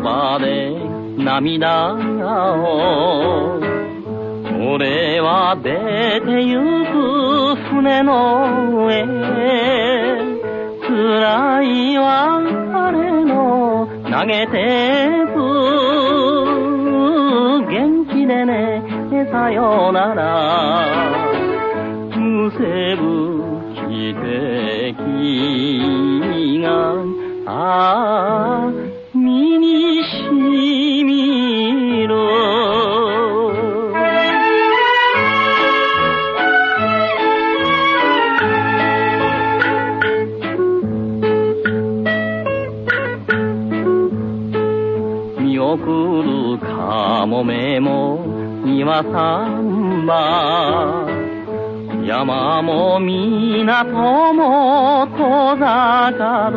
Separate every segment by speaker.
Speaker 1: ばで涙を。俺は出てゆく船の上。辛い別れの投げてく。元気でねさよなら。むせぶ奇跡がああ見送るかもめも庭さんば山も港も遠ざかる。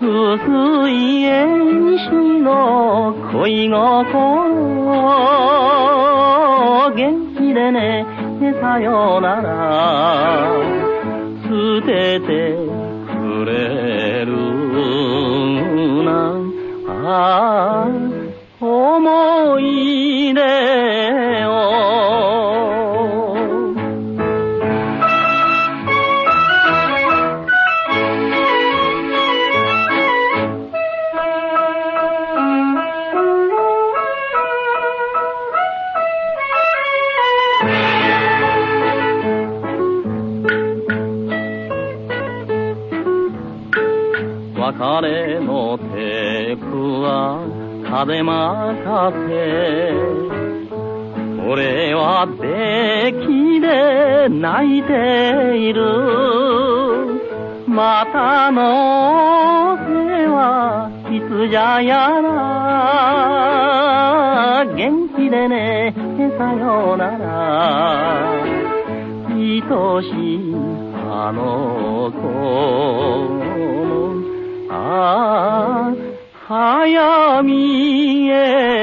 Speaker 1: 薄い縁石の恋心元気でねさよなら。捨ててくれ。別れのテープは風任せ俺はべきで泣いている。またの手はいつじゃやら元気でねさようなら。愛しいあの子。のああ早見えの